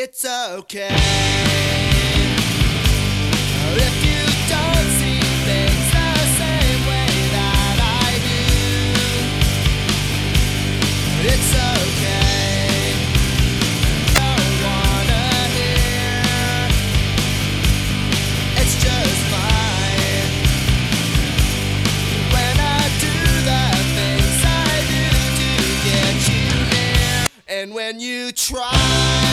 It's okay. If you don't see things the same way that I do, it's okay. Don't wanna hear. It's just fine. When I do the things I do to get you near, and when you try.